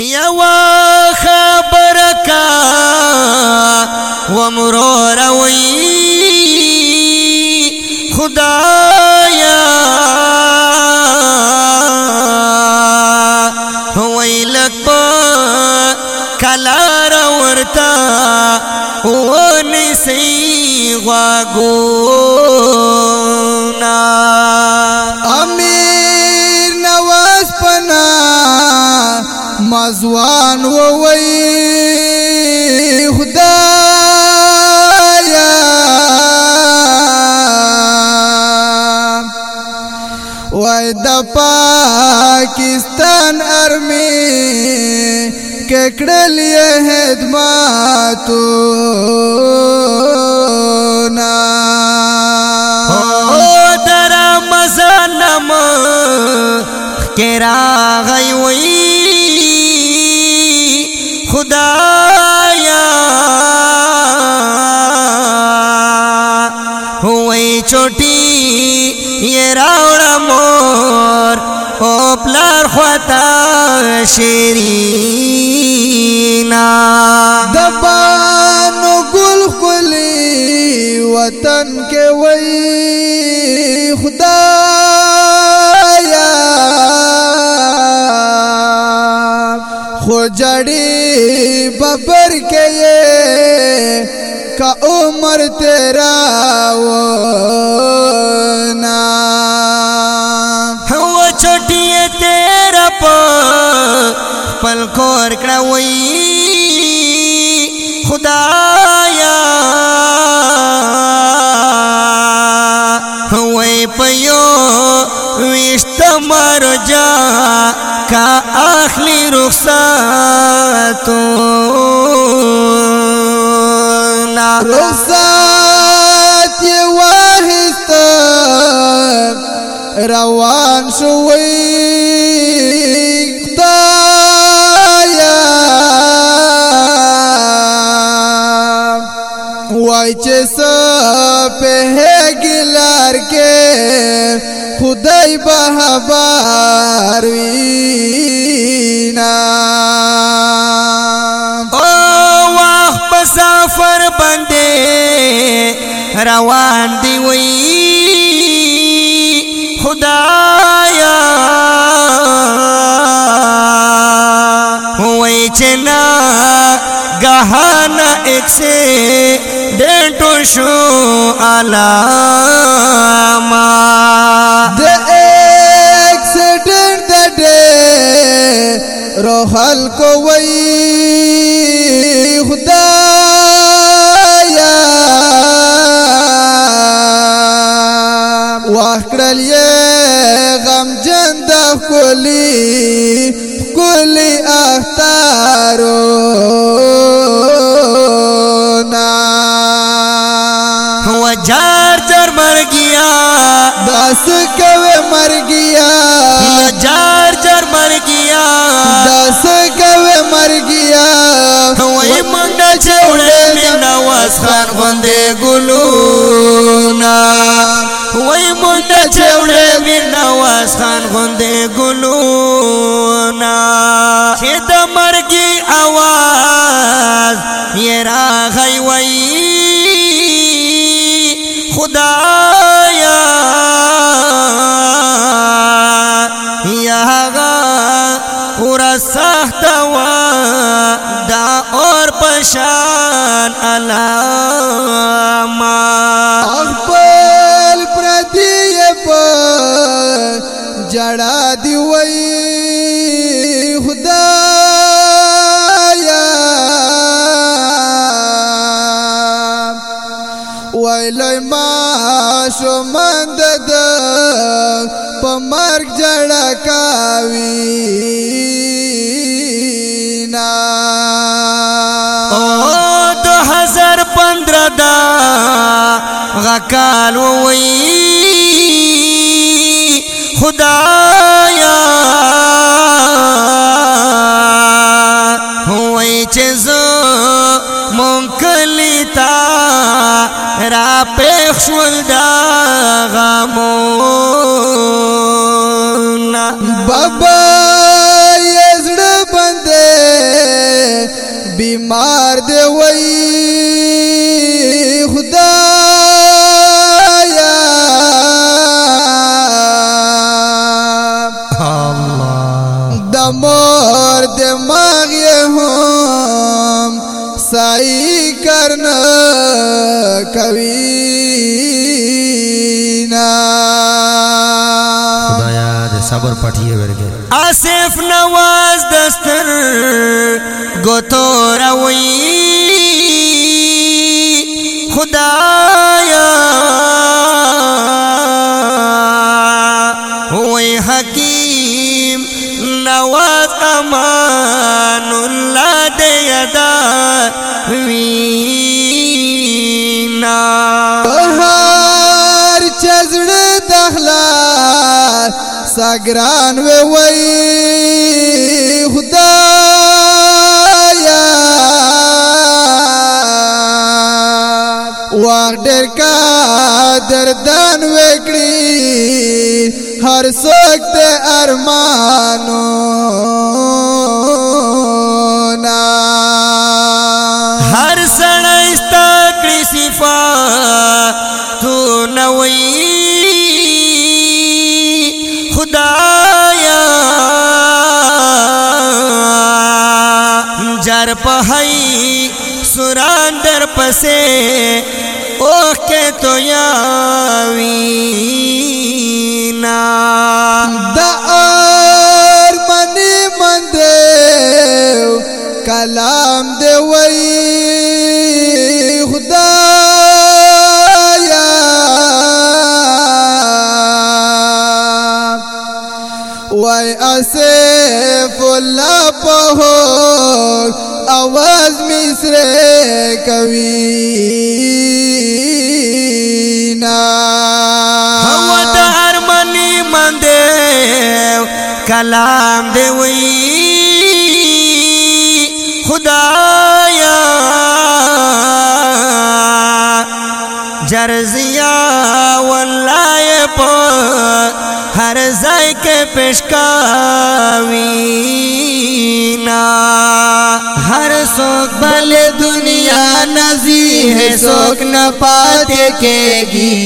یوا خبر کا ومرو روی خدایا ویلک پا کلار ورتا ونسی غاگو مازوان ووي خدایا وای د پاکستان ارمی ککړل یې خدماتو نا او در مزنم کرا غي وي خدایا ہوئی چوٹی یہ راوڑا مور او پلار خواتا شیرینا دبانو گل کلی وطن کے وئی خدایا کا عمر تیرا و نا هو چټي تیرا په پل کور کړه وې خدایا وې پيو وشت مرجا کا اخلي رخصتو روان شوي خدایا وای چې سپه ګلار کې خدای بهبار وینا او واه په سفر باندې روان دی وی चला गहाना एक से डेटो शो अलामा दे एक्सीडेंट दे डे रोहल को वही खुदाया वाह कर लिए गम जंदा कोली اختارو نا ہوا جار جار چڑ برگیا دس کوے گیا جار جار چڑ برگیا دس کوے مرگیا وہی منڈن نواز خان بندے گلونا وہی منڈن سے عڑی نواز خان بندے گلو نا چې د مرګي आवाज یې راغی وای خدایا یا هغه ور سخت وا دا اور پشان علاما خپل پردی په جړا دی وای ماشومان د د په مرګ جړه کاوي نا او 2015 دا غکال ووي خدایا هوې چې را پخ شول دا غمون بابا یزړه بندې بیمار دی وای پٹھیے آصف نواز دستر گتو رو ساگران وی وی خدایا واغ ډېر کا دردان وکړي هر سوکت ارمانو پہائی سران در پسے اوہ کے تو یاوینا دا آر منی من دیو کلام دیوئی ہایاس بول پو سره کوي نا هو د هر منی مندې کلام دی وی خدایا جرزیا پشک نا ہر سوک بل دنیا سوک نہ پاتے کے گی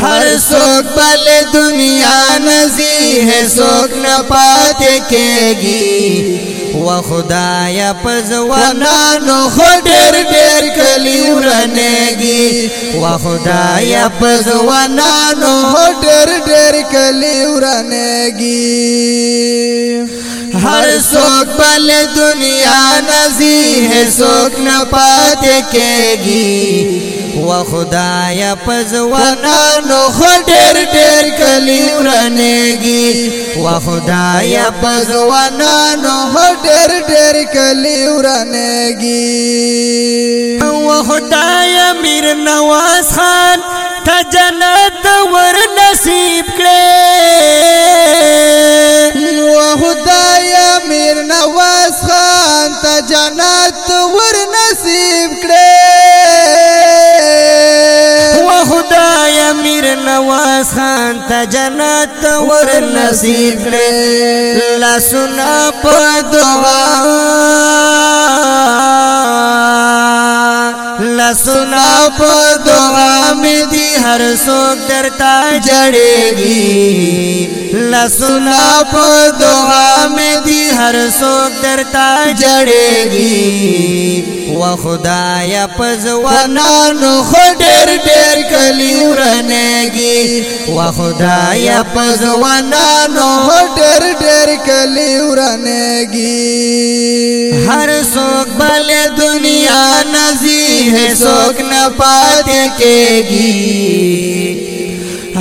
ہر سوک بل دنیا سوک نہ پاتے کے گی و خدای پزوانانو خډر ډیر کلی ورنګي و خدای پزوانانو خډر ډیر کلی ورنګي هر سوک بل دنیا نزی ہے سوک نہ پاتے کے گی و خدایا پزوانانو خډر ډر کلی ورنګي و خدایا پزوانانو خډر ډر کلی ورنګي و خدایا میر نواز خان ته جنت ور نصیب کړي و خدایا میر نواز خان ته جنت ور نصیب کړي نواز خان تا جنت ور نصیب کړي لا سنا په دعا لا سنا په دعا مې دي هر څوک درتا جړېږي لا سنا په دعا مې دي هر څوک درتا جړېږي و خدایا پزوانانو خډر ډېر کلیو وا خدایا پزوانانو ډېر ډېر کلی ورانېږي هر څوک بل دنیا نزي هي څوک نه پاتې کېږي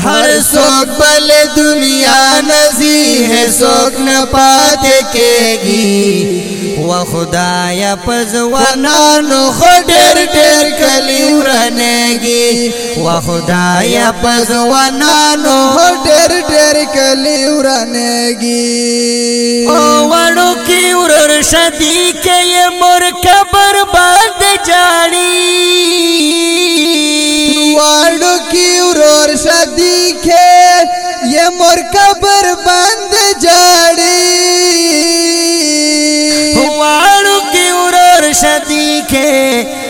هر څوک بل دنیا نزي هي څوک نه پاتې کېږي وا خدایا پزوانانو ډېر ډېر کلی بنے گی وہ خدا یا پزوانانو ڈر ڈر کلی ورنے گی او وڑو کی ورر شدی کے یہ مر قبر باند جاڑی وڑو کی ورر شدی کے یہ مر قبر باند جاڑی وڑو کی ورر شدی کے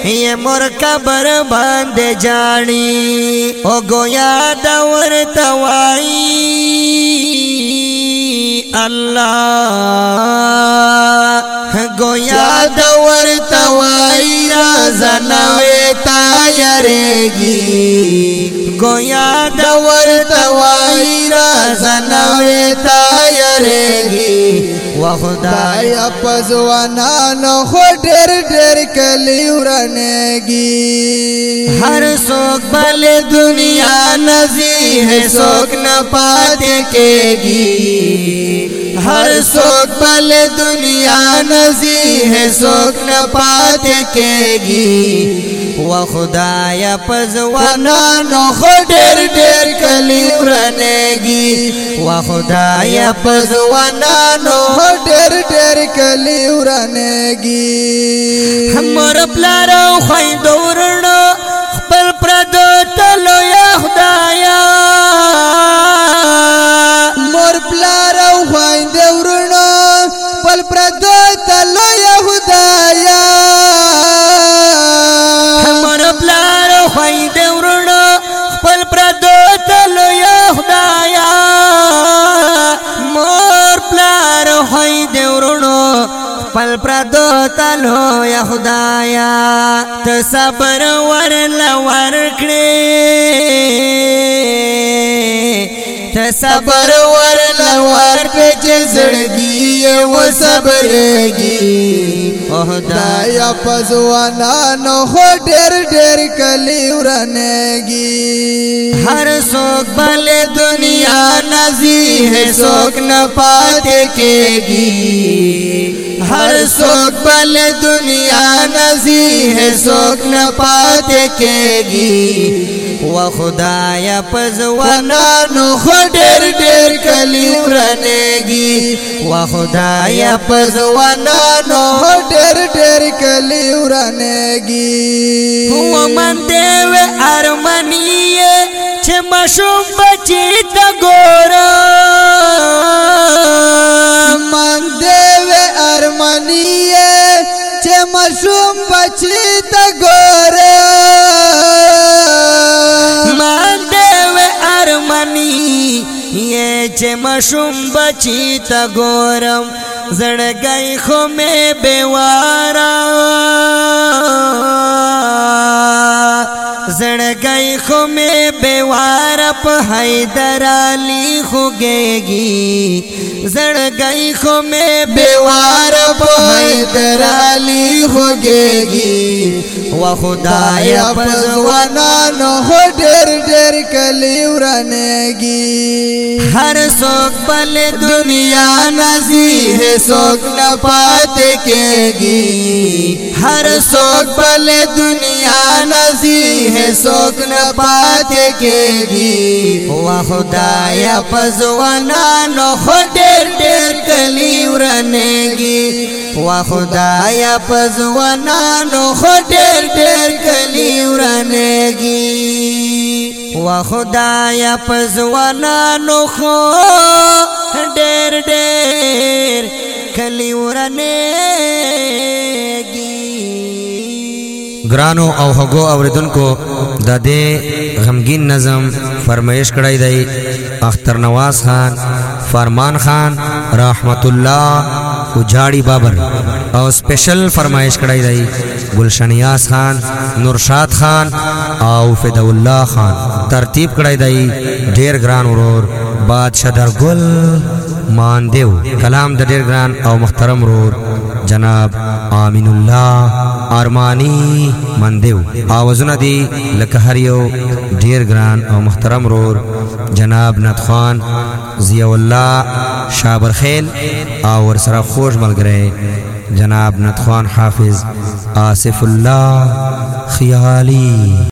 یہ مور قبر باند جانی او گویا دور توائی اللہ گویا دور توائی رازا نوے تا یریگی گویا دور توائی رازا نوے تا یریگی وخدای اپزوانا نو خو ډېر ډېر کلی ورن بنے گی ہر سوک بل دنیا نزی ہے سوک نہ پا کے گی ہر سوک بل دنیا نزی ہے سوک نہ پاتے کے گی و خدای پزوانانو خو ډېر ډېر کلی ورنګي و خدای پزوانانو خو ډېر ډېر کلی ورنګي همر پلارو خوي دورنو خپل پردو تلو یا خدایا خپل پردو تلو یا خدایا ته صبر ور لور کړې ته صبر ور لور په زړګي او صبرګي خدایا پزوانا نو ډېر ډېر کلی ورنګي هر څوک بل دنیا نزي هي څوک نه پاتې کېږي هر څوک بل دنیا نزی ہے څوک نه پاتې کېږي و خدای پزوانانو خډر ډېر کلی ورنېږي و خدای پزوانانو خډر ډېر کلی ورنېږي هو من دیو ارمنیه چې مشوم بچی تا ګورم مشوم بچی تا ګوره مان دیو ارمنی یې چې مشوم بچی تا ګورم زړګي خو مې بیوارا زړګي خو مې بیوار په حیدر علی خوګيږي زړګي شیخ میں بیوار بھائی درالی ہو گے گی و خدایا پزوانانو ہو ڈر ڈر کلی ورنے گی ہر سوک پل دنیا نزی ہے سوک نہ پاتے کے گی ہر سوک پل دنیا نزی ہے سوک نہ پاتے کے گی و خدایا پزوانانو ہو ډېر ډېر کلی ورنگی وا خدایا پزوانانو خو ډېر ډېر کلی ورنگی وا خدایا پزوانانو خو ډېر ډېر گران او حگو اون کو ددے غمگین نظم فرمائیش کڑائی دئی اختر نواز خان فرمان خان رحمت اللہ اجاڑی بابر اور اسپیشل فرمائیش کڑائی دئی گلشنیاس خان نرشاد خان اوفید اللہ خان ترتیب کڑید دئی ڈیر گران ورور بادشاہ مان دیو کلام دا ڈیر گران او محترم رور جناب عامن اللہ ارمانی مندیو آواز ندی لکھریو دیر گران او محترم رور جناب ندخان ضیاء اللہ شابر خیل اور سراخوش مل جناب ندخان حافظ آصف اللہ خیالی